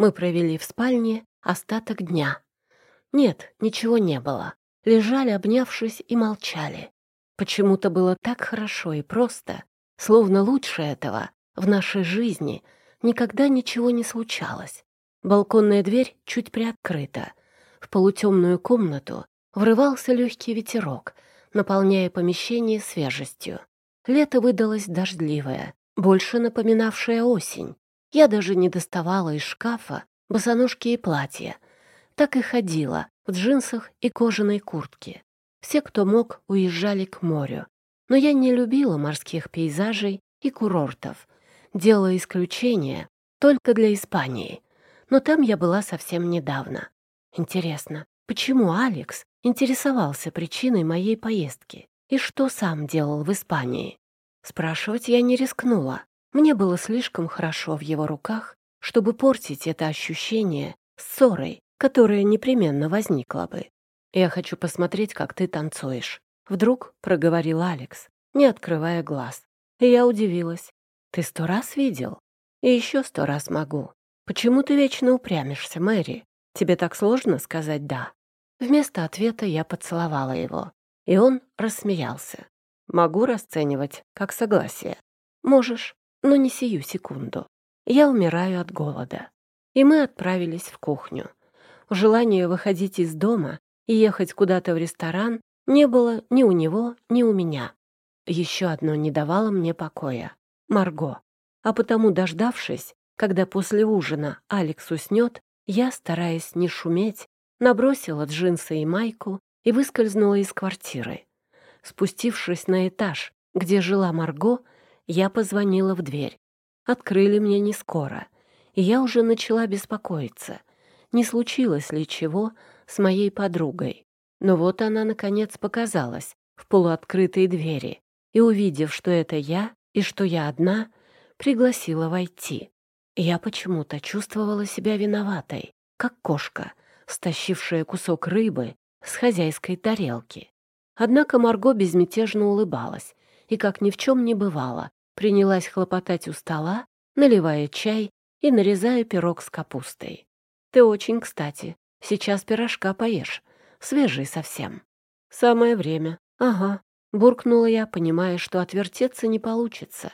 Мы провели в спальне остаток дня. Нет, ничего не было. Лежали, обнявшись, и молчали. Почему-то было так хорошо и просто, словно лучше этого в нашей жизни никогда ничего не случалось. Балконная дверь чуть приоткрыта. В полутемную комнату врывался легкий ветерок, наполняя помещение свежестью. Лето выдалось дождливое, больше напоминавшее осень. Я даже не доставала из шкафа босоножки и платья. Так и ходила в джинсах и кожаной куртке. Все, кто мог, уезжали к морю. Но я не любила морских пейзажей и курортов. Делала исключение только для Испании. Но там я была совсем недавно. Интересно, почему Алекс интересовался причиной моей поездки и что сам делал в Испании? Спрашивать я не рискнула. Мне было слишком хорошо в его руках, чтобы портить это ощущение ссорой, которая непременно возникла бы. «Я хочу посмотреть, как ты танцуешь», — вдруг проговорил Алекс, не открывая глаз. И я удивилась. «Ты сто раз видел? И еще сто раз могу. Почему ты вечно упрямишься, Мэри? Тебе так сложно сказать «да»?» Вместо ответа я поцеловала его, и он рассмеялся. «Могу расценивать как согласие. Можешь, но не сию секунду. Я умираю от голода». И мы отправились в кухню. Желания выходить из дома и ехать куда-то в ресторан не было ни у него, ни у меня. Еще одно не давало мне покоя — Марго. А потому, дождавшись, когда после ужина Алекс уснет, я, стараясь не шуметь, набросила джинсы и майку и выскользнула из квартиры. Спустившись на этаж, где жила Марго, я позвонила в дверь. Открыли мне не скоро, и я уже начала беспокоиться, не случилось ли чего с моей подругой. Но вот она, наконец, показалась в полуоткрытой двери и, увидев, что это я и что я одна, пригласила войти. Я почему-то чувствовала себя виноватой, как кошка, стащившая кусок рыбы с хозяйской тарелки. Однако Марго безмятежно улыбалась и, как ни в чем не бывало, принялась хлопотать у стола, наливая чай и нарезая пирог с капустой. «Ты очень кстати. Сейчас пирожка поешь. Свежий совсем». «Самое время. Ага», — буркнула я, понимая, что отвертеться не получится.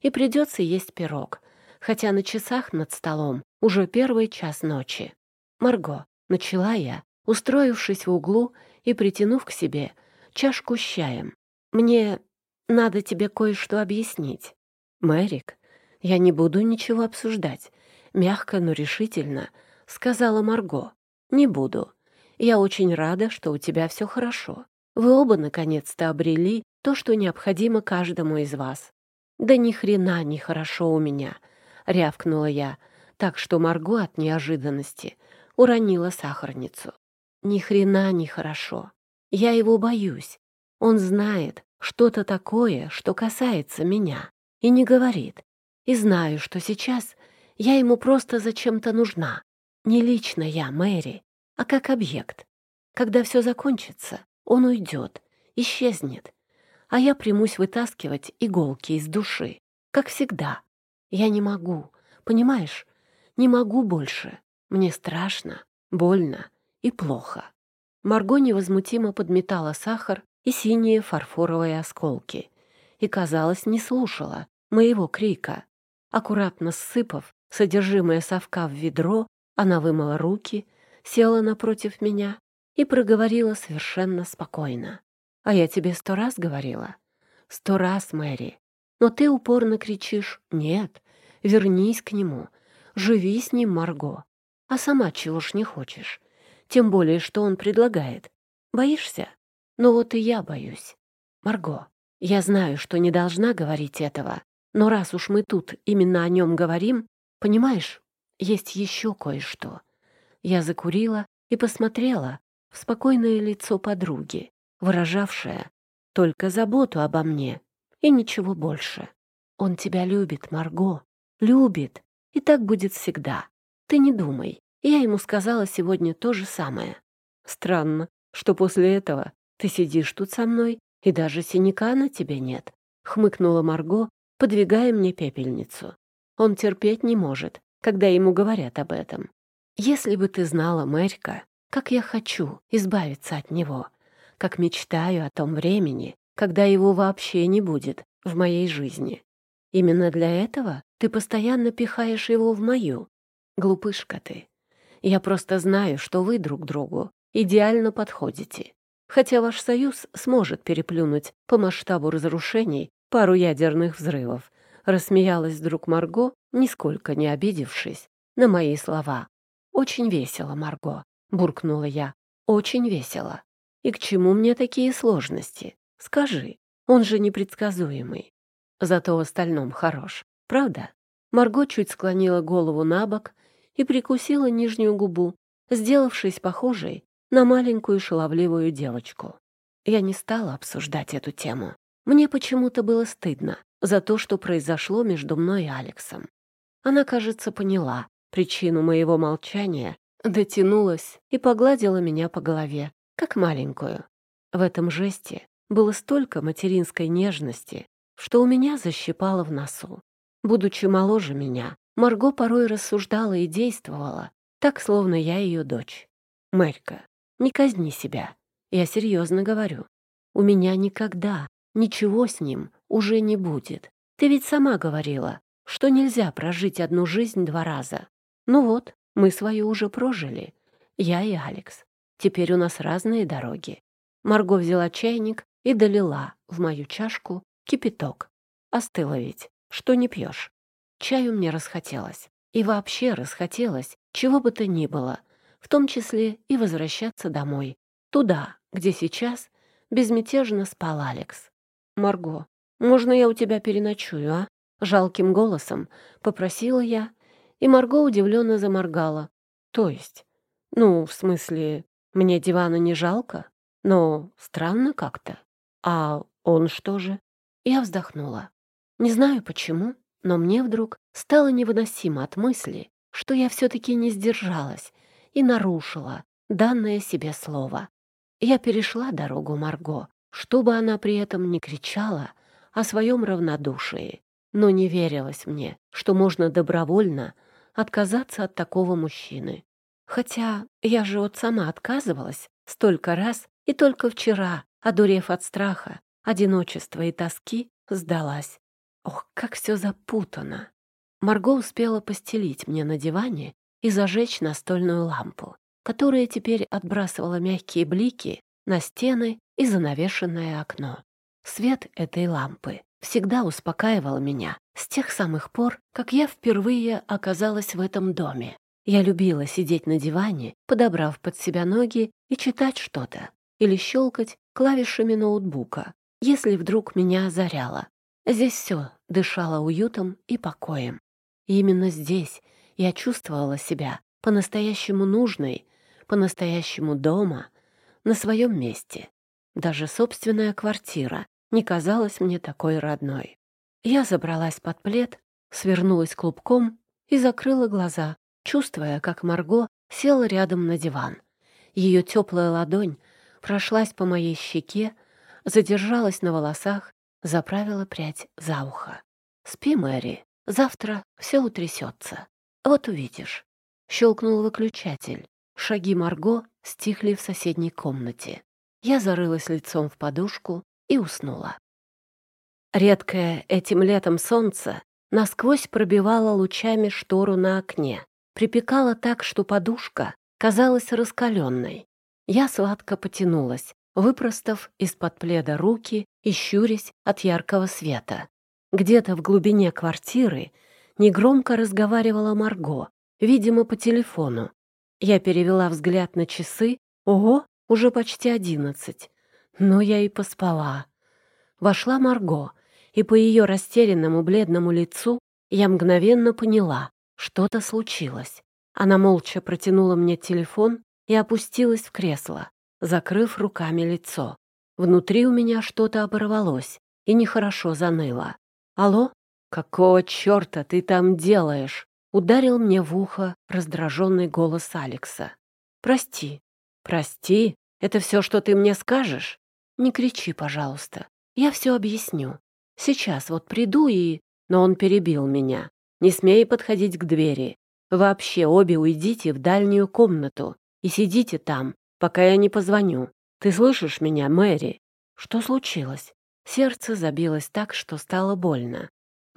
И придется есть пирог, хотя на часах над столом уже первый час ночи. «Марго», — начала я, устроившись в углу и притянув к себе чашку с чаем. «Мне надо тебе кое-что объяснить. Мэрик, я не буду ничего обсуждать», — мягко, но решительно сказала Марго. «Не буду. Я очень рада, что у тебя все хорошо. Вы оба наконец-то обрели то, что необходимо каждому из вас». «Да ни хрена не хорошо у меня», — рявкнула я, так что Марго от неожиданности уронила сахарницу. «Ни хрена не хорошо. Я его боюсь. Он знает что-то такое, что касается меня, и не говорит. И знаю, что сейчас я ему просто зачем-то нужна. Не лично я, Мэри, а как объект. Когда все закончится, он уйдет, исчезнет, а я примусь вытаскивать иголки из души, как всегда. Я не могу, понимаешь? Не могу больше. Мне страшно, больно и плохо. Марго невозмутимо подметала сахар и синие фарфоровые осколки и, казалось, не слушала моего крика. Аккуратно ссыпав содержимое совка в ведро, она вымыла руки, села напротив меня и проговорила совершенно спокойно. «А я тебе сто раз говорила?» «Сто раз, Мэри. Но ты упорно кричишь «нет». Вернись к нему. Живи с ним, Марго. А сама чего ж не хочешь? Тем более, что он предлагает. Боишься? Ну вот и я боюсь. Марго, я знаю, что не должна говорить этого, но раз уж мы тут именно о нем говорим, понимаешь, есть еще кое-что. Я закурила и посмотрела в спокойное лицо подруги, выражавшее только заботу обо мне и ничего больше. Он тебя любит, Марго, любит, и так будет всегда. Ты не думай. Я ему сказала сегодня то же самое. Странно, что после этого ты сидишь тут со мной, и даже синяка на тебе нет, хмыкнула Марго, подвигая мне пепельницу. Он терпеть не может, когда ему говорят об этом. Если бы ты знала, Мэрька, как я хочу избавиться от него, как мечтаю о том времени, когда его вообще не будет в моей жизни. Именно для этого ты постоянно пихаешь его в мою. Глупышка ты. Я просто знаю, что вы друг другу идеально подходите. Хотя ваш союз сможет переплюнуть по масштабу разрушений пару ядерных взрывов, рассмеялась вдруг Марго, нисколько не обидевшись на мои слова. «Очень весело, Марго», — буркнула я. «Очень весело. И к чему мне такие сложности? Скажи, он же непредсказуемый. Зато в остальном хорош, правда? Марго чуть склонила голову на бок и прикусила нижнюю губу, сделавшись похожей на маленькую шаловливую девочку. Я не стала обсуждать эту тему. Мне почему-то было стыдно за то, что произошло между мной и Алексом. Она, кажется, поняла причину моего молчания, дотянулась и погладила меня по голове, как маленькую. В этом жесте было столько материнской нежности, что у меня защипало в носу. Будучи моложе меня, Марго порой рассуждала и действовала, так, словно я ее дочь. «Мэрька, не казни себя. Я серьезно говорю. У меня никогда ничего с ним уже не будет. Ты ведь сама говорила, что нельзя прожить одну жизнь два раза. Ну вот, мы свою уже прожили. Я и Алекс. Теперь у нас разные дороги. Марго взяла чайник и долила в мою чашку кипяток. Остыло ведь, что не пьешь. Чаю мне расхотелось. И вообще расхотелось, чего бы то ни было, в том числе и возвращаться домой. Туда, где сейчас безмятежно спал Алекс. «Марго, можно я у тебя переночую, а?» Жалким голосом попросила я, и Марго удивленно заморгала. «То есть? Ну, в смысле, мне дивана не жалко, но странно как-то. А он что же? Я вздохнула. Не знаю почему, но мне вдруг стало невыносимо от мысли, что я все-таки не сдержалась и нарушила данное себе слово. Я перешла дорогу Марго, чтобы она при этом не кричала о своем равнодушии, но не верилось мне, что можно добровольно отказаться от такого мужчины. Хотя я же вот сама отказывалась столько раз и только вчера одурев от страха, одиночества и тоски, сдалась. Ох, как все запутано! Марго успела постелить мне на диване и зажечь настольную лампу, которая теперь отбрасывала мягкие блики на стены и занавешенное окно. Свет этой лампы всегда успокаивал меня с тех самых пор, как я впервые оказалась в этом доме. Я любила сидеть на диване, подобрав под себя ноги и читать что-то, или щелкать клавишами ноутбука, если вдруг меня озаряло. Здесь все дышало уютом и покоем. И именно здесь я чувствовала себя по-настоящему нужной, по-настоящему дома, на своем месте. Даже собственная квартира не казалась мне такой родной. Я забралась под плед, свернулась клубком и закрыла глаза, чувствуя, как Марго села рядом на диван. Ее теплая ладонь прошлась по моей щеке, задержалась на волосах, заправила прядь за ухо. «Спи, Мэри, завтра все утрясется. Вот увидишь». Щелкнул выключатель. Шаги Марго стихли в соседней комнате. Я зарылась лицом в подушку и уснула. Редкое этим летом солнце насквозь пробивало лучами штору на окне. Припекало так, что подушка казалась раскаленной. Я сладко потянулась, выпростав из-под пледа руки и щурясь от яркого света. Где-то в глубине квартиры негромко разговаривала Марго, видимо, по телефону. Я перевела взгляд на часы. Ого, уже почти одиннадцать. Но я и поспала. Вошла Марго, и по ее растерянному бледному лицу я мгновенно поняла, что-то случилось. Она молча протянула мне телефон и опустилась в кресло, закрыв руками лицо. Внутри у меня что-то оборвалось и нехорошо заныло. «Алло? Какого черта ты там делаешь?» Ударил мне в ухо раздраженный голос Алекса. «Прости. Прости? Это все, что ты мне скажешь? Не кричи, пожалуйста. Я все объясню. Сейчас вот приду и...» Но он перебил меня. «Не смей подходить к двери. Вообще обе уйдите в дальнюю комнату и сидите там, пока я не позвоню. Ты слышишь меня, Мэри?» «Что случилось?» Сердце забилось так, что стало больно.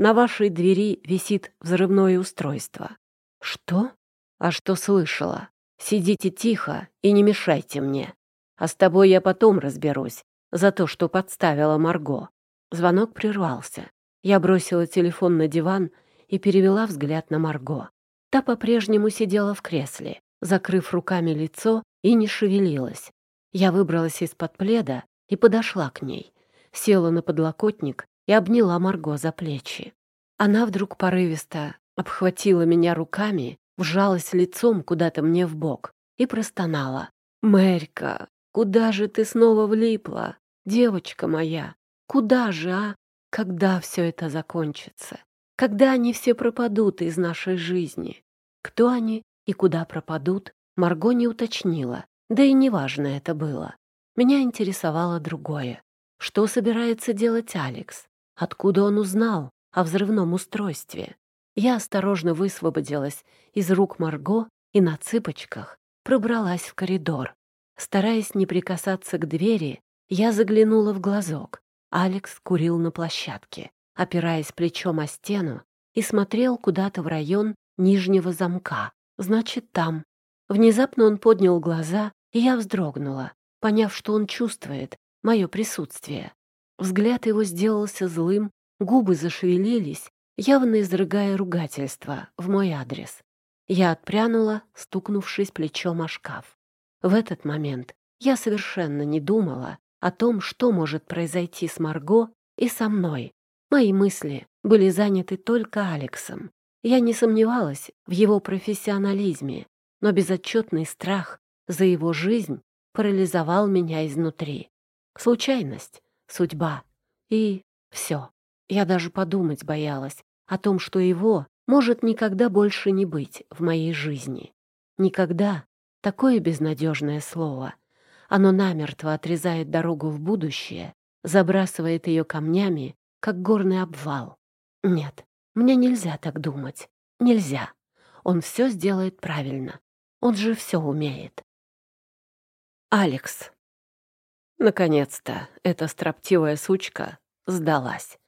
На вашей двери висит взрывное устройство. Что? А что слышала? Сидите тихо и не мешайте мне. А с тобой я потом разберусь за то, что подставила Марго. Звонок прервался. Я бросила телефон на диван и перевела взгляд на Марго. Та по-прежнему сидела в кресле, закрыв руками лицо и не шевелилась. Я выбралась из-под пледа и подошла к ней села на подлокотник и обняла Марго за плечи. Она вдруг порывисто обхватила меня руками, вжалась лицом куда-то мне в бок и простонала. «Мэрька, куда же ты снова влипла? Девочка моя, куда же, а? Когда все это закончится? Когда они все пропадут из нашей жизни? Кто они и куда пропадут, Марго не уточнила, да и неважно это было. Меня интересовало другое. Что собирается делать Алекс? Откуда он узнал о взрывном устройстве? Я осторожно высвободилась из рук Марго и на цыпочках пробралась в коридор. Стараясь не прикасаться к двери, я заглянула в глазок. Алекс курил на площадке, опираясь плечом о стену, и смотрел куда-то в район нижнего замка. Значит, там. Внезапно он поднял глаза, и я вздрогнула, поняв, что он чувствует, мое присутствие. Взгляд его сделался злым, губы зашевелились, явно изрыгая ругательство в мой адрес. Я отпрянула, стукнувшись плечом о шкаф. В этот момент я совершенно не думала о том, что может произойти с Марго и со мной. Мои мысли были заняты только Алексом. Я не сомневалась в его профессионализме, но безотчетный страх за его жизнь парализовал меня изнутри. Случайность, судьба и все. Я даже подумать боялась о том, что его может никогда больше не быть в моей жизни. Никогда. Такое безнадежное слово. Оно намертво отрезает дорогу в будущее, забрасывает ее камнями, как горный обвал. Нет, мне нельзя так думать. Нельзя. Он все сделает правильно. Он же все умеет. Алекс. Наконец-то эта строптивая сучка сдалась.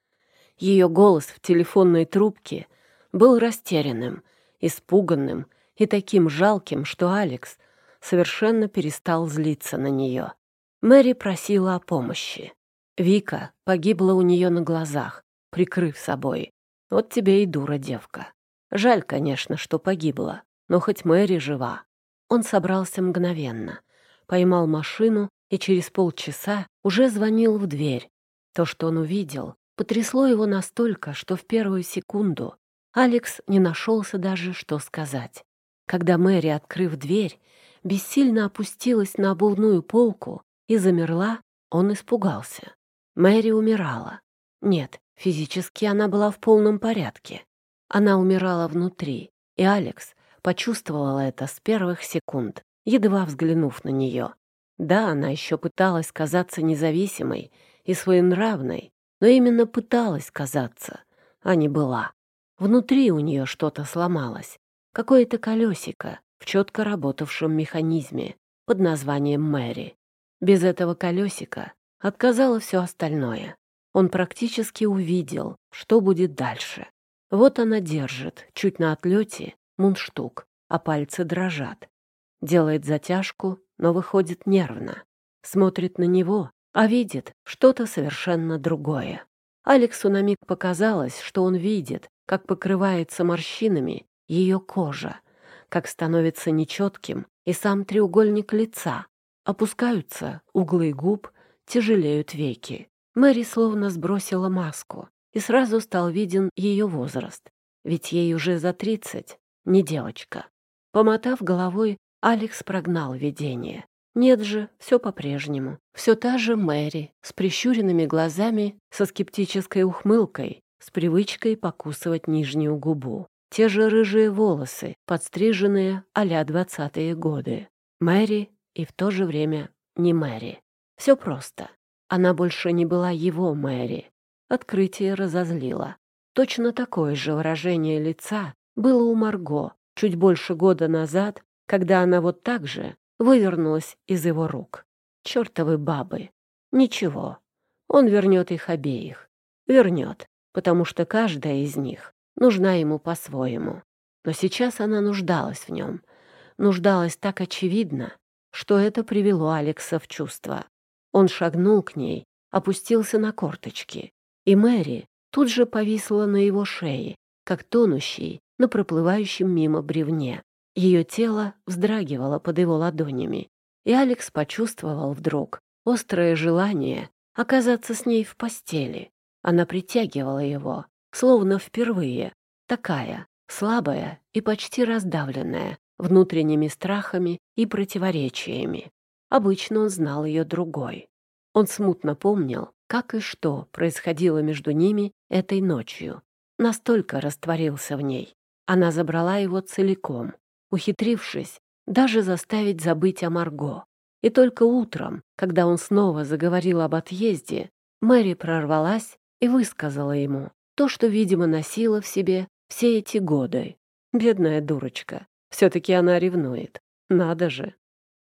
Ее голос в телефонной трубке был растерянным, испуганным и таким жалким, что Алекс совершенно перестал злиться на нее. Мэри просила о помощи. Вика погибла у нее на глазах, прикрыв собой. Вот тебе и дура девка. Жаль, конечно, что погибла, но хоть Мэри жива. Он собрался мгновенно, поймал машину и через полчаса уже звонил в дверь. То, что он увидел, потрясло его настолько, что в первую секунду Алекс не нашелся даже, что сказать. Когда Мэри, открыв дверь, бессильно опустилась на обувную полку и замерла, он испугался. Мэри умирала. Нет, физически она была в полном порядке. Она умирала внутри, и Алекс почувствовала это с первых секунд, едва взглянув на нее. Да, она еще пыталась казаться независимой и своенравной, но именно пыталась казаться, а не была. Внутри у нее что-то сломалось, какое-то колесико в четко работавшем механизме под названием Мэри. Без этого колесика отказало все остальное. Он практически увидел, что будет дальше. Вот она держит, чуть на отлете, мундштук, а пальцы дрожат. Делает затяжку но выходит нервно. Смотрит на него, а видит что-то совершенно другое. Алексу на миг показалось, что он видит, как покрывается морщинами ее кожа, как становится нечетким и сам треугольник лица. Опускаются углы губ, тяжелеют веки. Мэри словно сбросила маску, и сразу стал виден ее возраст. Ведь ей уже за тридцать, не девочка. Помотав головой, Алекс прогнал видение. Нет же, все по-прежнему. Все та же Мэри, с прищуренными глазами, со скептической ухмылкой, с привычкой покусывать нижнюю губу. Те же рыжие волосы, подстриженные а-ля двадцатые годы. Мэри и в то же время не Мэри. Все просто. Она больше не была его Мэри. Открытие разозлило. Точно такое же выражение лица было у Марго, чуть больше года назад, когда она вот так же вывернулась из его рук. Чёртовы бабы. Ничего, он вернет их обеих. Вернет, потому что каждая из них нужна ему по-своему. Но сейчас она нуждалась в нем. Нуждалась так очевидно, что это привело Алекса в чувство. Он шагнул к ней, опустился на корточки, и Мэри тут же повисла на его шее, как тонущий на проплывающем мимо бревне. Ее тело вздрагивало под его ладонями, и Алекс почувствовал вдруг острое желание оказаться с ней в постели. Она притягивала его, словно впервые, такая, слабая и почти раздавленная внутренними страхами и противоречиями. Обычно он знал ее другой. Он смутно помнил, как и что происходило между ними этой ночью. Настолько растворился в ней. Она забрала его целиком, ухитрившись даже заставить забыть о Марго. И только утром, когда он снова заговорил об отъезде, Мэри прорвалась и высказала ему то, что, видимо, носила в себе все эти годы. Бедная дурочка. Все-таки она ревнует. Надо же.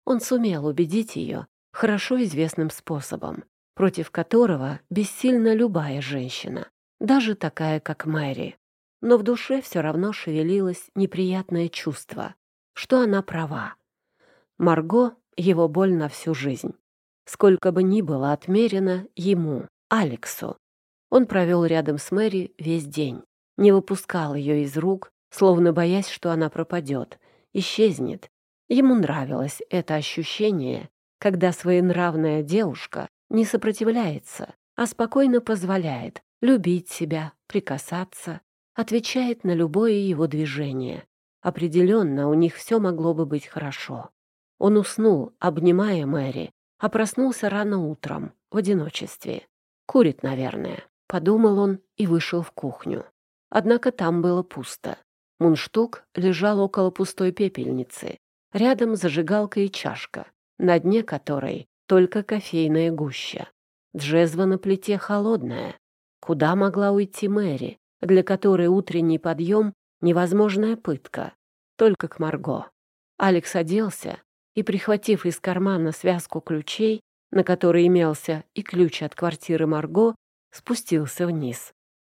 Он сумел убедить ее хорошо известным способом, против которого бессильна любая женщина, даже такая, как Мэри. Но в душе все равно шевелилось неприятное чувство, что она права. Марго — его боль на всю жизнь. Сколько бы ни было отмерено ему, Алексу. Он провел рядом с Мэри весь день, не выпускал ее из рук, словно боясь, что она пропадет, исчезнет. Ему нравилось это ощущение, когда своенравная девушка не сопротивляется, а спокойно позволяет любить себя, прикасаться, отвечает на любое его движение. Определенно, у них все могло бы быть хорошо. Он уснул, обнимая Мэри, а проснулся рано утром, в одиночестве. Курит, наверное. Подумал он и вышел в кухню. Однако там было пусто. Мунштук лежал около пустой пепельницы. Рядом зажигалка и чашка, на дне которой только кофейная гуща. Джезва на плите холодная. Куда могла уйти Мэри, для которой утренний подъем — невозможная пытка? Только к Марго. Алекс оделся и, прихватив из кармана связку ключей, на которой имелся и ключ от квартиры Марго, спустился вниз.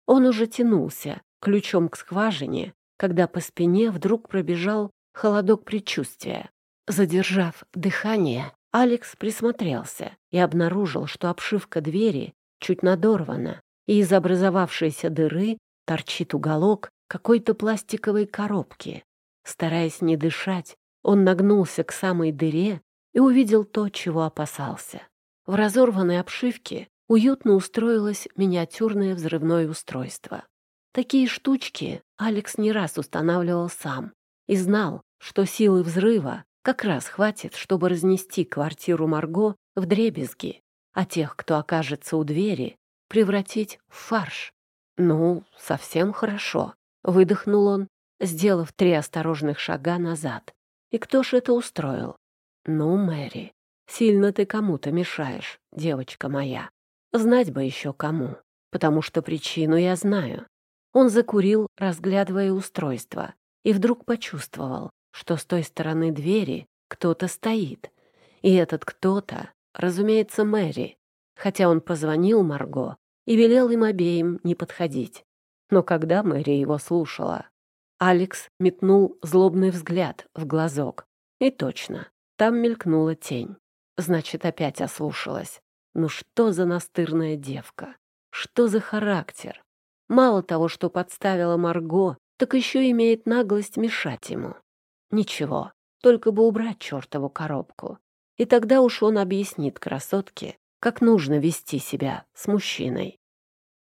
Он уже тянулся ключом к скважине, когда по спине вдруг пробежал холодок предчувствия. Задержав дыхание, Алекс присмотрелся и обнаружил, что обшивка двери чуть надорвана, и из образовавшейся дыры торчит уголок какой-то пластиковой коробки. Стараясь не дышать, он нагнулся к самой дыре и увидел то, чего опасался. В разорванной обшивке уютно устроилось миниатюрное взрывное устройство. Такие штучки Алекс не раз устанавливал сам и знал, что силы взрыва как раз хватит, чтобы разнести квартиру Марго в дребезги, а тех, кто окажется у двери, превратить в фарш. Ну, совсем хорошо, выдохнул он, сделав три осторожных шага назад. И кто ж это устроил? Ну, Мэри, сильно ты кому-то мешаешь, девочка моя. Знать бы еще кому, потому что причину я знаю. Он закурил, разглядывая устройство, и вдруг почувствовал, что с той стороны двери кто-то стоит. И этот кто-то, разумеется, Мэри, хотя он позвонил Марго и велел им обеим не подходить. Но когда Мэри его слушала, Алекс метнул злобный взгляд в глазок. И точно, там мелькнула тень. Значит, опять ослушалась. Ну что за настырная девка? Что за характер? Мало того, что подставила Марго, так еще имеет наглость мешать ему. Ничего, только бы убрать чертову коробку. И тогда уж он объяснит красотке, как нужно вести себя с мужчиной.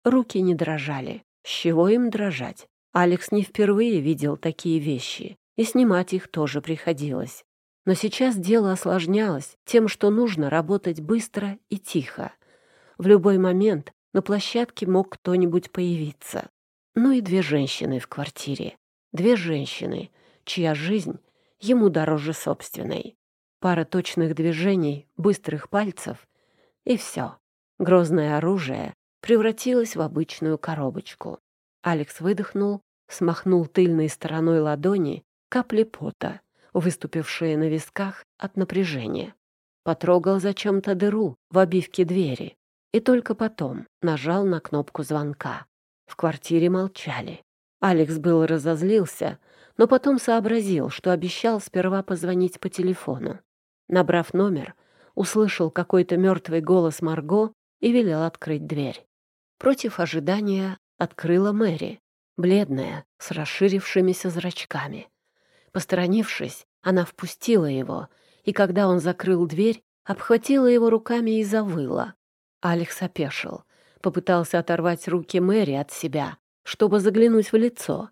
Руки не дрожали. С чего им дрожать? Алекс не впервые видел такие вещи, и снимать их тоже приходилось. Но сейчас дело осложнялось тем, что нужно работать быстро и тихо. В любой момент на площадке мог кто-нибудь появиться. Ну и две женщины в квартире. Две женщины, чья жизнь ему дороже собственной. Пара точных движений, быстрых пальцев, и все. Грозное оружие превратилось в обычную коробочку. Алекс выдохнул смахнул тыльной стороной ладони капли пота, выступившие на висках от напряжения. Потрогал зачем-то дыру в обивке двери и только потом нажал на кнопку звонка. В квартире молчали. Алекс был разозлился, но потом сообразил, что обещал сперва позвонить по телефону. Набрав номер, услышал какой-то мертвый голос Марго и велел открыть дверь. Против ожидания открыла Мэри, бледная, с расширившимися зрачками. Посторонившись, она впустила его, и когда он закрыл дверь, обхватила его руками и завыла. Алекс опешил, попытался оторвать руки Мэри от себя, чтобы заглянуть в лицо,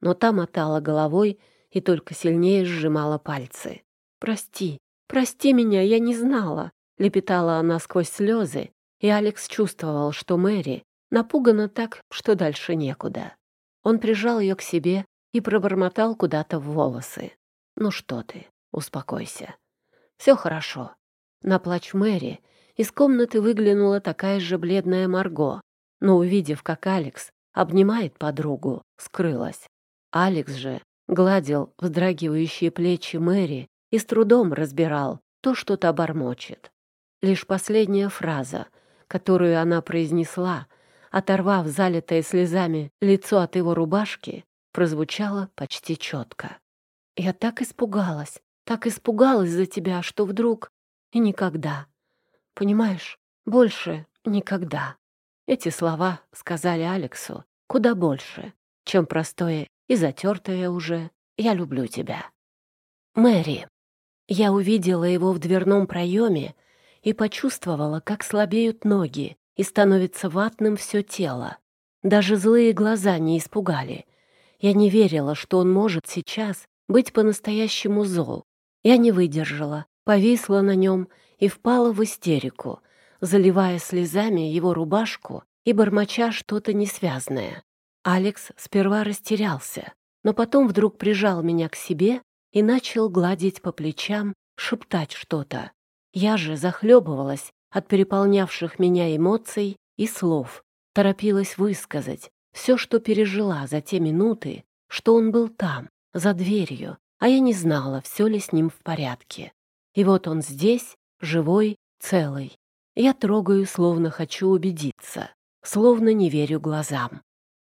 но та мотала головой и только сильнее сжимала пальцы. «Прости, прости меня, я не знала», — лепетала она сквозь слезы, и Алекс чувствовал, что Мэри напугана так, что дальше некуда. Он прижал ее к себе и пробормотал куда-то в волосы. «Ну что ты, успокойся. Все хорошо». На плач Мэри из комнаты выглянула такая же бледная Марго, но, увидев, как Алекс обнимает подругу, скрылась. Алекс же гладил вздрагивающие плечи Мэри и с трудом разбирал то, что та бормочет. Лишь последняя фраза, которую она произнесла, оторвав залитое слезами лицо от его рубашки, прозвучала почти четко. «Я так испугалась, так испугалась за тебя, что вдруг и никогда. Понимаешь, больше никогда». Эти слова сказали Алексу куда больше, чем простое и затертое уже «я люблю тебя». Мэри. Я увидела его в дверном проеме и почувствовала, как слабеют ноги и становится ватным все тело. Даже злые глаза не испугали. Я не верила, что он может сейчас быть по-настоящему зол. Я не выдержала, повисла на нем и впала в истерику, заливая слезами его рубашку и бормоча что-то несвязное. Алекс сперва растерялся, но потом вдруг прижал меня к себе и начал гладить по плечам, шептать что-то. Я же захлебывалась от переполнявших меня эмоций и слов, торопилась высказать все, что пережила за те минуты, что он был там, за дверью, а я не знала, все ли с ним в порядке. И вот он здесь, живой, целый. Я трогаю, словно хочу убедиться, словно не верю глазам.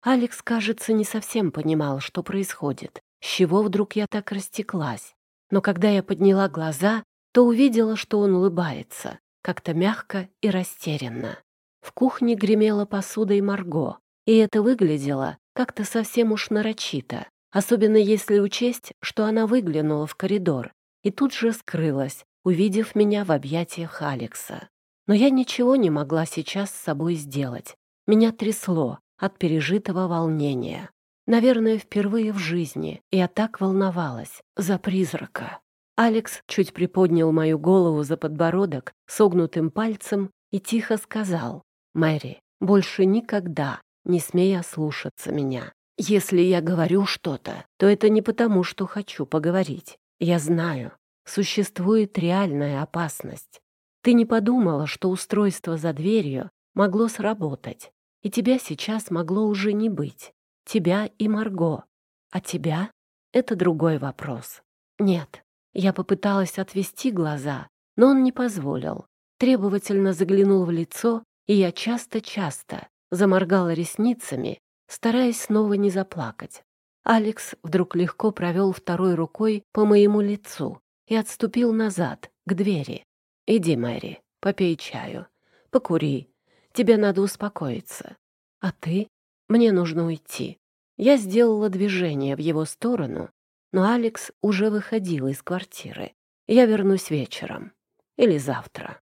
Алекс, кажется, не совсем понимал, что происходит, с чего вдруг я так растеклась. Но когда я подняла глаза, то увидела, что он улыбается, как-то мягко и растерянно. В кухне гремела посуда и Марго, и это выглядело как-то совсем уж нарочито, особенно если учесть, что она выглянула в коридор и тут же скрылась, увидев меня в объятиях Алекса. Но я ничего не могла сейчас с собой сделать. Меня трясло от пережитого волнения. Наверное, впервые в жизни я так волновалась за призрака. Алекс чуть приподнял мою голову за подбородок согнутым пальцем и тихо сказал, «Мэри, больше никогда не смей ослушаться меня. Если я говорю что-то, то это не потому, что хочу поговорить. Я знаю, существует реальная опасность. Ты не подумала, что устройство за дверью могло сработать, и тебя сейчас могло уже не быть. Тебя и Марго. А тебя — это другой вопрос. Нет, я попыталась отвести глаза, но он не позволил. Требовательно заглянул в лицо, и я часто-часто заморгала ресницами, стараясь снова не заплакать. Алекс вдруг легко провел второй рукой по моему лицу и отступил назад, к двери. «Иди, Мэри, попей чаю, покури. Тебе надо успокоиться. А ты? Мне нужно уйти». Я сделала движение в его сторону, но Алекс уже выходил из квартиры. Я вернусь вечером. Или завтра.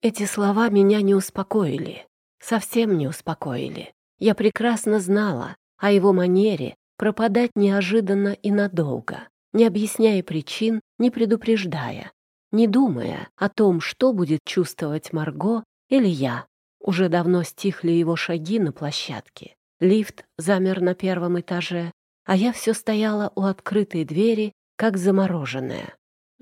Эти слова меня не успокоили. Совсем не успокоили. Я прекрасно знала о его манере пропадать неожиданно и надолго, не объясняя причин, не предупреждая, не думая о том, что будет чувствовать Марго или я. Уже давно стихли его шаги на площадке. Лифт замер на первом этаже, а я все стояла у открытой двери, как замороженная.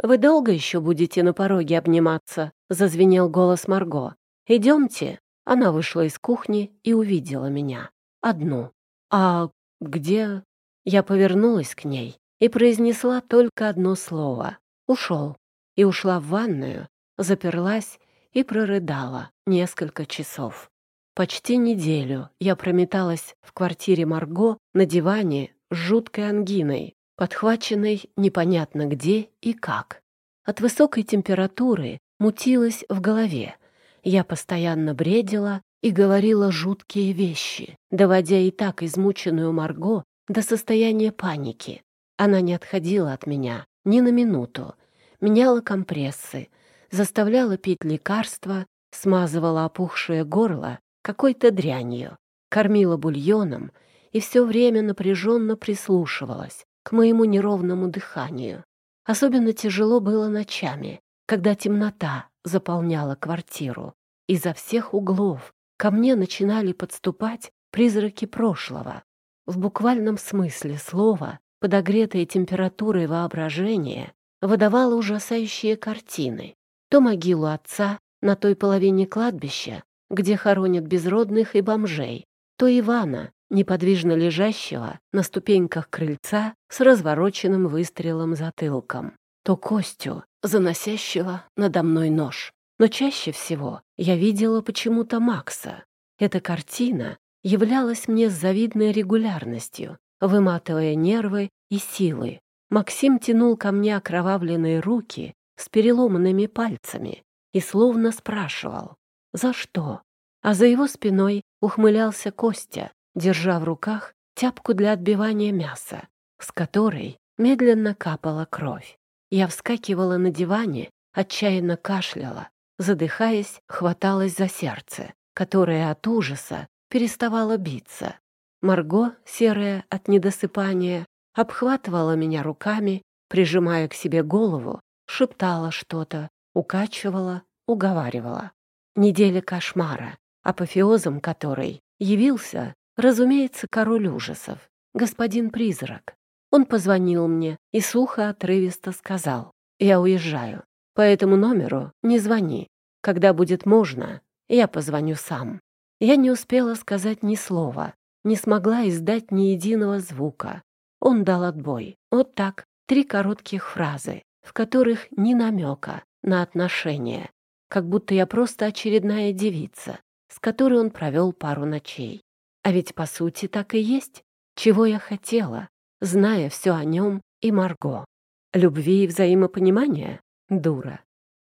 «Вы долго еще будете на пороге обниматься?» — зазвенел голос Марго. «Идемте». Она вышла из кухни и увидела меня. Одну. «А где?» Я повернулась к ней и произнесла только одно слово — «ушел». И ушла в ванную, заперлась и прорыдала несколько часов. Почти неделю я прометалась в квартире Марго на диване с жуткой ангиной, подхваченной непонятно где и как. От высокой температуры мутилась в голове. Я постоянно бредила и говорила жуткие вещи, доводя и так измученную Марго до состояния паники. Она не отходила от меня ни на минуту, меняла компрессы, заставляла пить лекарства, смазывала опухшее горло какой-то дрянью, кормила бульоном и все время напряженно прислушивалась к моему неровному дыханию. Особенно тяжело было ночами, когда темнота заполняла квартиру. Изо всех углов ко мне начинали подступать призраки прошлого. В буквальном смысле слова, подогретое температурой воображение, выдавало ужасающие картины. То могилу отца на той половине кладбища, где хоронят безродных и бомжей, то Ивана, неподвижно лежащего на ступеньках крыльца с развороченным выстрелом затылком, то Костю, заносящего надо мной нож. Но чаще всего я видела почему-то Макса. Эта картина являлась мне с завидной регулярностью, выматывая нервы и силы. Максим тянул ко мне окровавленные руки с переломанными пальцами и словно спрашивал «За что?». А за его спиной ухмылялся Костя, держа в руках тяпку для отбивания мяса, с которой медленно капала кровь. Я вскакивала на диване, отчаянно кашляла, задыхаясь, хваталась за сердце, которое от ужаса переставало биться. Марго, серая от недосыпания, обхватывала меня руками, прижимая к себе голову, шептала что-то, укачивала, уговаривала. Неделя кошмара, апофеозом которой явился Разумеется, король ужасов, господин призрак. Он позвонил мне и сухо отрывисто сказал, «Я уезжаю, по этому номеру не звони. Когда будет можно, я позвоню сам». Я не успела сказать ни слова, не смогла издать ни единого звука. Он дал отбой. Вот так, три коротких фразы, в которых ни намека на отношения, как будто я просто очередная девица, с которой он провел пару ночей. А ведь по сути так и есть, чего я хотела, зная все о нем и Марго. Любви и взаимопонимания? Дура.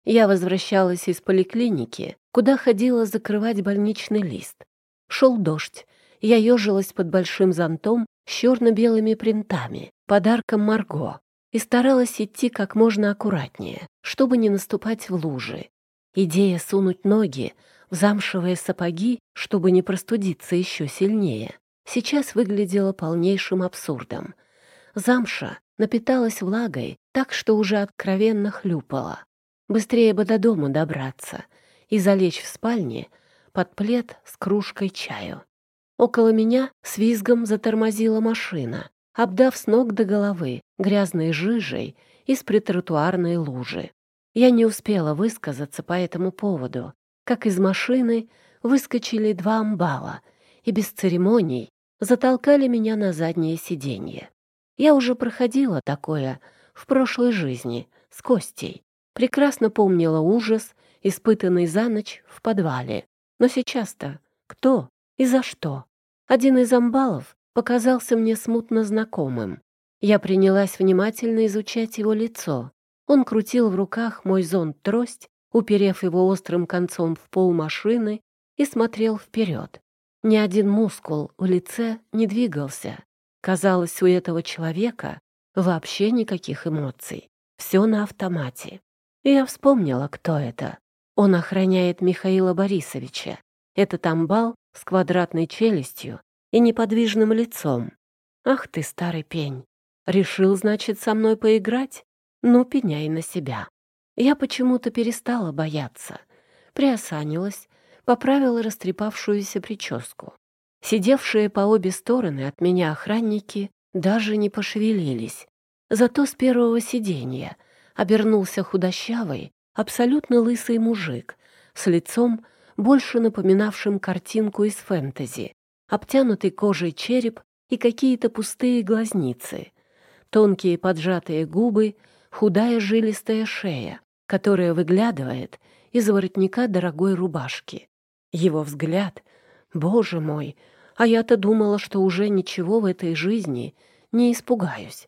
Я возвращалась из поликлиники, куда ходила закрывать больничный лист. Шел дождь. Я ежилась под большим зонтом с черно-белыми принтами, подарком Марго, и старалась идти как можно аккуратнее, чтобы не наступать в лужи. Идея сунуть ноги в замшевые сапоги, чтобы не простудиться еще сильнее, сейчас выглядела полнейшим абсурдом. Замша напиталась влагой так, что уже откровенно хлюпала. Быстрее бы до дома добраться и залечь в спальне под плед с кружкой чаю. Около меня с визгом затормозила машина, обдав с ног до головы грязной жижей из притротуарной лужи. Я не успела высказаться по этому поводу, как из машины выскочили два амбала и без церемоний затолкали меня на заднее сиденье. Я уже проходила такое в прошлой жизни с Костей. Прекрасно помнила ужас, испытанный за ночь в подвале. Но сейчас-то кто и за что? Один из амбалов показался мне смутно знакомым. Я принялась внимательно изучать его лицо. Он крутил в руках мой зонт-трость уперев его острым концом в пол машины и смотрел вперед. Ни один мускул у лице не двигался. Казалось, у этого человека вообще никаких эмоций. Все на автомате. И я вспомнила, кто это. Он охраняет Михаила Борисовича. Это амбал с квадратной челюстью и неподвижным лицом. Ах ты, старый пень. Решил, значит, со мной поиграть? Ну, пеняй на себя. Я почему-то перестала бояться, приосанилась, поправила растрепавшуюся прическу. Сидевшие по обе стороны от меня охранники даже не пошевелились. Зато с первого сиденья обернулся худощавый, абсолютно лысый мужик с лицом, больше напоминавшим картинку из фэнтези, обтянутый кожей череп и какие-то пустые глазницы. тонкие поджатые губы, худая жилистая шея, которая выглядывает из воротника дорогой рубашки. Его взгляд, боже мой, а я-то думала, что уже ничего в этой жизни не испугаюсь.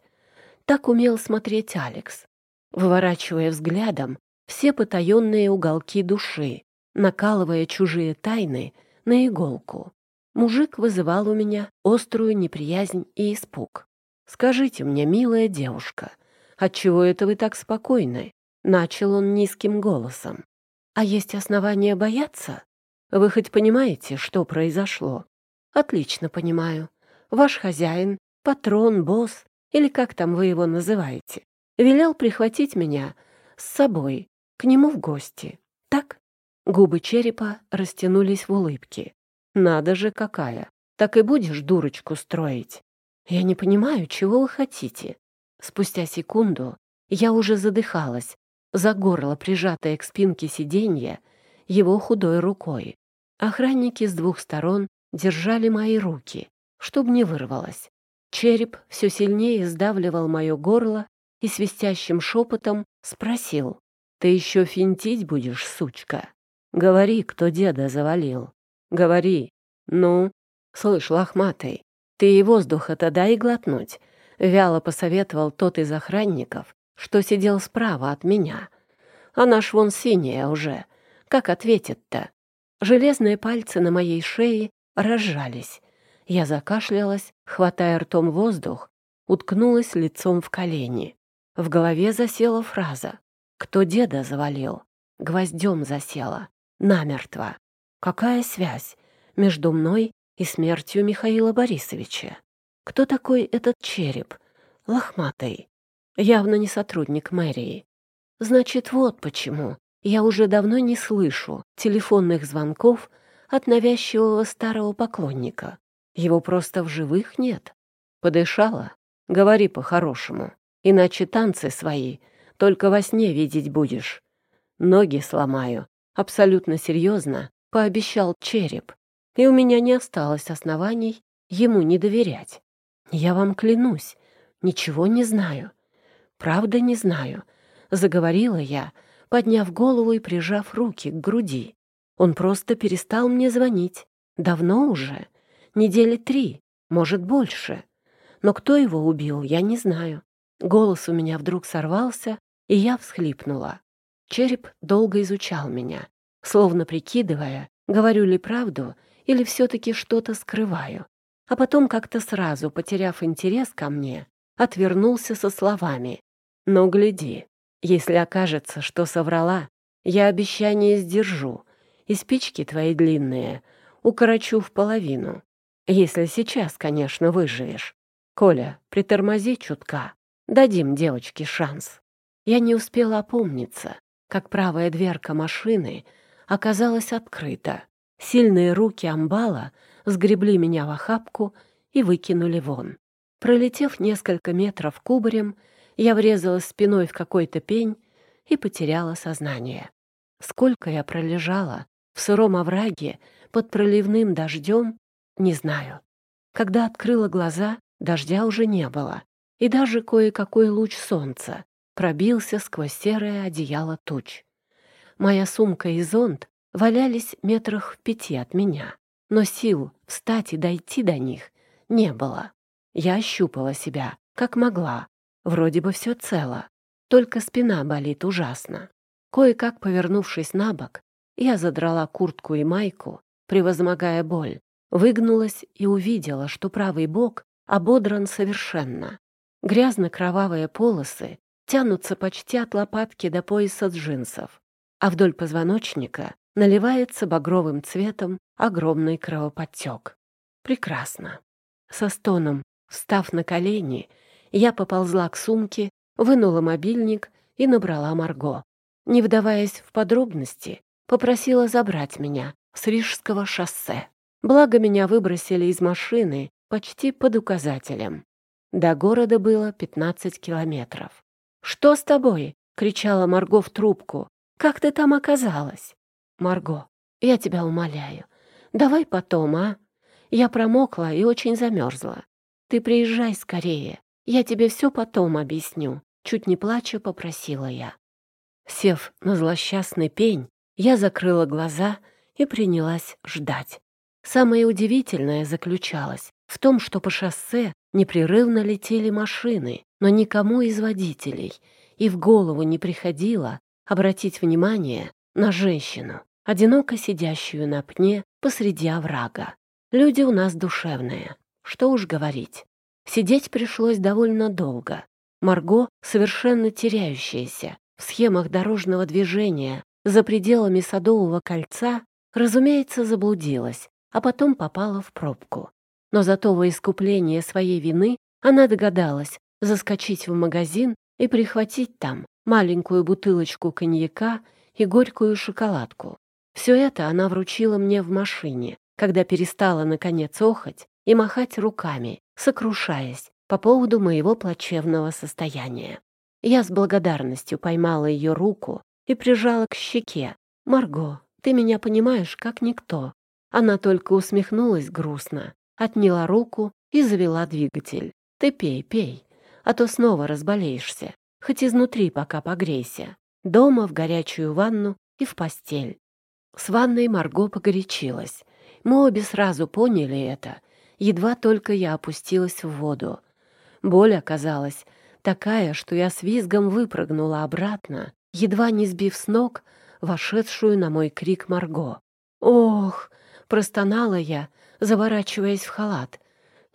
Так умел смотреть Алекс, выворачивая взглядом все потаенные уголки души, накалывая чужие тайны на иголку. Мужик вызывал у меня острую неприязнь и испуг. «Скажите мне, милая девушка, отчего это вы так спокойны?» Начал он низким голосом. «А есть основания бояться? Вы хоть понимаете, что произошло?» «Отлично понимаю. Ваш хозяин, патрон, босс, или как там вы его называете, велел прихватить меня с собой к нему в гости. Так?» Губы черепа растянулись в улыбке. «Надо же какая! Так и будешь дурочку строить?» «Я не понимаю, чего вы хотите». Спустя секунду я уже задыхалась, за горло прижатая к спинке сиденья его худой рукой. Охранники с двух сторон держали мои руки, чтобы не вырвалось. Череп все сильнее сдавливал мое горло и свистящим шепотом спросил. «Ты еще финтить будешь, сучка? Говори, кто деда завалил. Говори. Ну, слышь, лохматый, ты и воздуха-то дай глотнуть», — вяло посоветовал тот из охранников, что сидел справа от меня. «Она ж вон синяя уже. Как ответит-то?» Железные пальцы на моей шее разжались. Я закашлялась, хватая ртом воздух, уткнулась лицом в колени. В голове засела фраза «Кто деда завалил?» Гвоздем засела. Намертво. Какая связь между мной и смертью Михаила Борисовича? Кто такой этот череп? Лохматый. Явно не сотрудник мэрии. Значит, вот почему я уже давно не слышу телефонных звонков от навязчивого старого поклонника. Его просто в живых нет. Подышала? Говори по-хорошему. Иначе танцы свои только во сне видеть будешь. Ноги сломаю. Абсолютно серьезно пообещал череп. И у меня не осталось оснований ему не доверять. Я вам клянусь, ничего не знаю. Правда не знаю. Заговорила я, подняв голову и прижав руки к груди. Он просто перестал мне звонить. Давно уже. Недели три, может, больше. Но кто его убил, я не знаю. Голос у меня вдруг сорвался, и я всхлипнула. Череп долго изучал меня, словно прикидывая, говорю ли правду или все-таки что-то скрываю. А потом как-то сразу, потеряв интерес ко мне, отвернулся со словами. «Но гляди, если окажется, что соврала, я обещание сдержу, и спички твои длинные укорочу в половину. Если сейчас, конечно, выживешь. Коля, притормози чутка. Дадим девочке шанс. Я не успела опомниться, как правая дверка машины оказалась открыта. Сильные руки амбала сгребли меня в охапку и выкинули вон. Пролетев несколько метров кубарем, я врезалась спиной в какой-то пень и потеряла сознание. Сколько я пролежала в сыром овраге под проливным дождем, не знаю. Когда открыла глаза, дождя уже не было, и даже кое-какой луч солнца пробился сквозь серое одеяло туч. Моя сумка и зонт валялись метрах в пяти от меня, но сил встать и дойти до них не было. Я ощупала себя, как могла. Вроде бы все цело, только спина болит ужасно. Кое-как повернувшись на бок, я задрала куртку и майку, превозмогая боль, Выгнулась и увидела, что правый бок ободран совершенно. Грязно-кровавые полосы тянутся почти от лопатки до пояса джинсов, а вдоль позвоночника наливается багровым цветом огромный кровоподтек. Прекрасно. Со стоном, встав на колени, я поползла к сумке, вынула мобильник и набрала Марго. Не вдаваясь в подробности, попросила забрать меня с Рижского шоссе. Благо меня выбросили из машины почти под указателем. До города было 15 километров. «Что с тобой?» — кричала Марго в трубку. «Как ты там оказалась?» «Марго, я тебя умоляю, давай потом, а? Я промокла и очень замерзла. Ты приезжай скорее. Я тебе все потом объясню», — чуть не плача попросила я. Сев на злосчастный пень, я закрыла глаза и принялась ждать. Самое удивительное заключалось в том, что по шоссе непрерывно летели машины, но никому из водителей и в голову не приходило обратить внимание на женщину, одиноко сидящую на пне посреди оврага. Люди у нас душевные, что уж говорить. Сидеть пришлось довольно долго. Марго, совершенно теряющаяся в схемах дорожного движения за пределами Садового кольца, разумеется, заблудилась, а потом попала в пробку. Но зато во искупление своей вины она догадалась заскочить в магазин и прихватить там маленькую бутылочку коньяка и горькую шоколадку. Все это она вручила мне в машине, когда перестала, наконец, охать и махать руками, сокрушаясь по поводу моего плачевного состояния. Я с благодарностью поймала ее руку и прижала к щеке. «Марго, ты меня понимаешь, как никто». Она только усмехнулась грустно, отняла руку и завела двигатель. «Ты пей, пей, а то снова разболеешься. Хоть изнутри пока погрейся. Дома, в горячую ванну и в постель». С ванной Марго погорячилась. Мы обе сразу поняли это едва только я опустилась в воду. Боль оказалась такая, что я с визгом выпрыгнула обратно, едва не сбив с ног вошедшую на мой крик Марго. «Ох!» — простонала я, заворачиваясь в халат.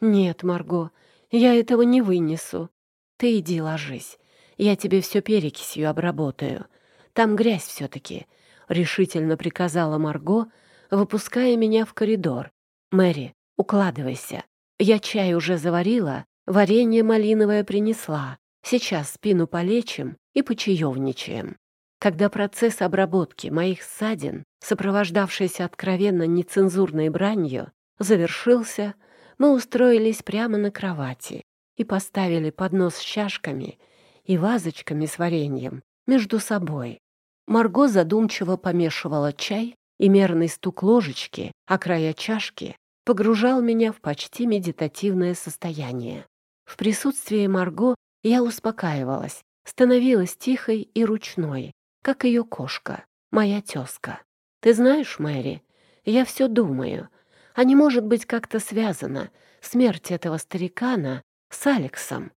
«Нет, Марго, я этого не вынесу. Ты иди ложись, я тебе все перекисью обработаю. Там грязь все-таки», — решительно приказала Марго, выпуская меня в коридор. «Мэри, Укладывайся. Я чай уже заварила, варенье малиновое принесла. Сейчас спину полечим и почаевничаем. Когда процесс обработки моих ссадин, сопровождавшийся откровенно нецензурной бранью, завершился, мы устроились прямо на кровати и поставили поднос с чашками и вазочками с вареньем между собой. Марго задумчиво помешивала чай, и мерный стук ложечки, а края чашки погружал меня в почти медитативное состояние. В присутствии Марго я успокаивалась, становилась тихой и ручной, как ее кошка, моя тезка. Ты знаешь, Мэри, я все думаю, а не может быть как-то связана смерть этого старикана с Алексом.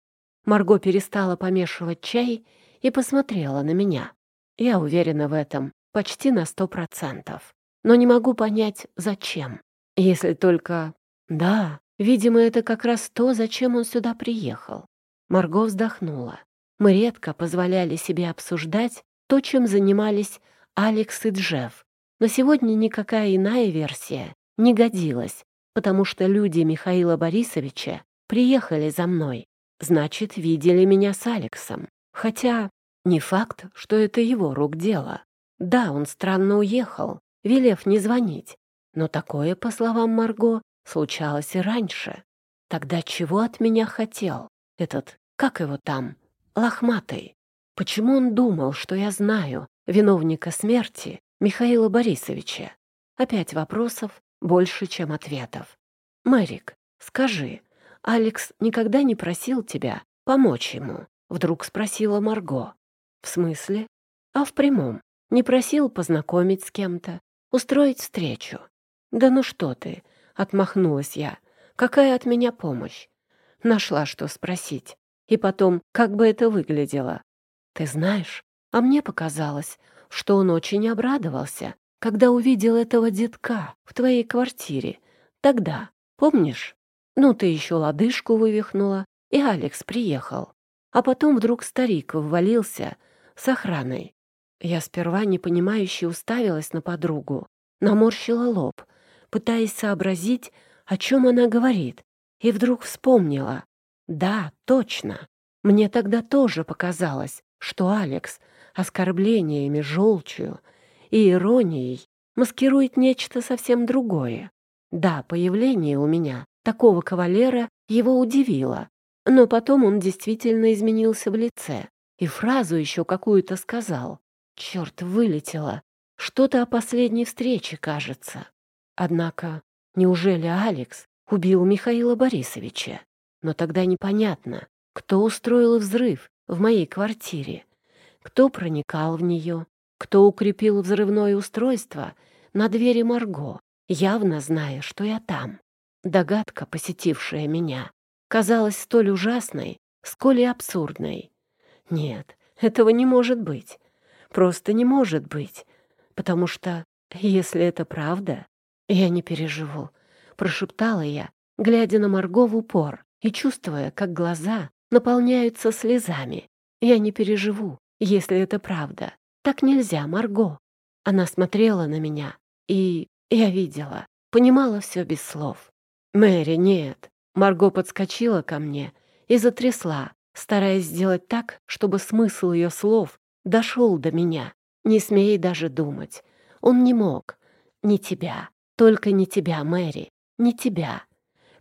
Марго перестала помешивать чай и посмотрела на меня. Я уверена в этом почти на сто процентов, но не могу понять, зачем. Если только... Да, видимо, это как раз то, зачем он сюда приехал. Марго вздохнула. Мы редко позволяли себе обсуждать то, чем занимались Алекс и Джефф. Но сегодня никакая иная версия не годилась, потому что люди Михаила Борисовича приехали за мной. Значит, видели меня с Алексом. Хотя не факт, что это его рук дело. Да, он странно уехал, велев не звонить. Но такое, по словам Марго, случалось и раньше. Тогда чего от меня хотел этот, как его там, лохматый? Почему он думал, что я знаю виновника смерти Михаила Борисовича? Опять вопросов больше, чем ответов. «Мэрик, скажи, Алекс никогда не просил тебя помочь ему?» Вдруг спросила Марго. «В смысле?» «А в прямом. Не просил познакомить с кем-то, устроить встречу. «Да ну что ты!» — отмахнулась я. «Какая от меня помощь?» Нашла, что спросить. И потом, как бы это выглядело. «Ты знаешь, а мне показалось, что он очень обрадовался, когда увидел этого детка в твоей квартире. Тогда, помнишь? Ну, ты еще лодыжку вывихнула, и Алекс приехал. А потом вдруг старик ввалился с охраной. Я сперва непонимающе уставилась на подругу, наморщила лоб — пытаясь сообразить, о чем она говорит, и вдруг вспомнила. Да, точно. Мне тогда тоже показалось, что Алекс оскорблениями, желчью и иронией маскирует нечто совсем другое. Да, появление у меня такого кавалера его удивило, но потом он действительно изменился в лице и фразу еще какую-то сказал. Черт, вылетело. Что-то о последней встрече, кажется. Однако, неужели Алекс убил Михаила Борисовича? Но тогда непонятно, кто устроил взрыв в моей квартире, кто проникал в нее, кто укрепил взрывное устройство на двери Марго, явно зная, что я там. Догадка, посетившая меня, казалась столь ужасной, сколь и абсурдной. Нет, этого не может быть. Просто не может быть. Потому что, если это правда, я не переживу, прошептала я, глядя на Марго в упор и чувствуя, как глаза наполняются слезами. Я не переживу, если это правда. Так нельзя, Марго. Она смотрела на меня, и я видела, понимала все без слов. «Мэри, нет!» Марго подскочила ко мне и затрясла, стараясь сделать так, чтобы смысл ее слов дошел до меня. Не смей даже думать. Он не мог. Не тебя. Только не тебя, Мэри. Не тебя.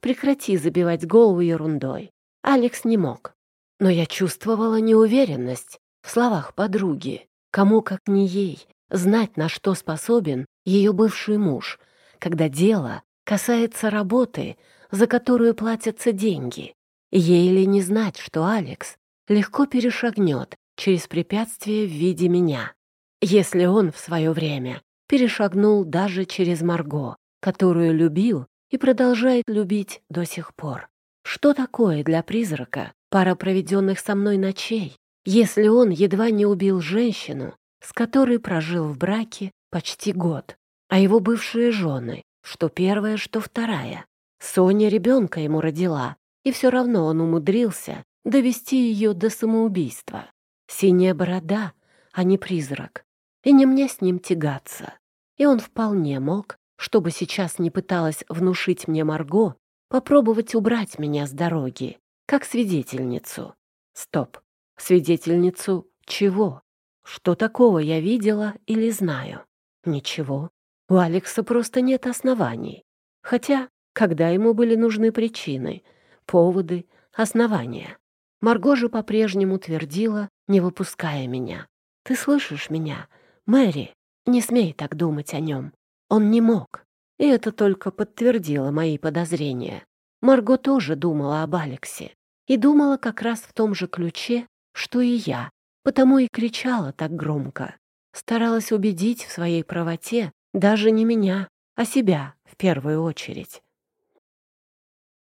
Прекрати забивать голову ерундой. Алекс не мог. Но я чувствовала неуверенность в словах подруги. Кому, как не ей, знать, на что способен ее бывший муж, когда дело касается работы, за которую платятся деньги. Ей ли не знать, что Алекс легко перешагнет через препятствие в виде меня, если он в свое время перешагнул даже через Марго, которую любил и продолжает любить до сих пор. Что такое для призрака пара проведенных со мной ночей, если он едва не убил женщину, с которой прожил в браке почти год, а его бывшие жены, что первая, что вторая. Соня ребенка ему родила, и все равно он умудрился довести ее до самоубийства. Синяя борода, а не призрак. И не мне с ним тягаться. И он вполне мог, чтобы сейчас не пыталась внушить мне Марго, попробовать убрать меня с дороги, как свидетельницу. Стоп. Свидетельницу чего? Что такого я видела или знаю? Ничего. У Алекса просто нет оснований. Хотя, когда ему были нужны причины, поводы, основания. Марго же по-прежнему твердила, не выпуская меня. «Ты слышишь меня? Мэри, не смей так думать о нем. Он не мог». И это только подтвердило мои подозрения. Марго тоже думала об Алексе. И думала как раз в том же ключе, что и я, потому и кричала так громко. Старалась убедить в своей правоте даже не меня, а себя в первую очередь.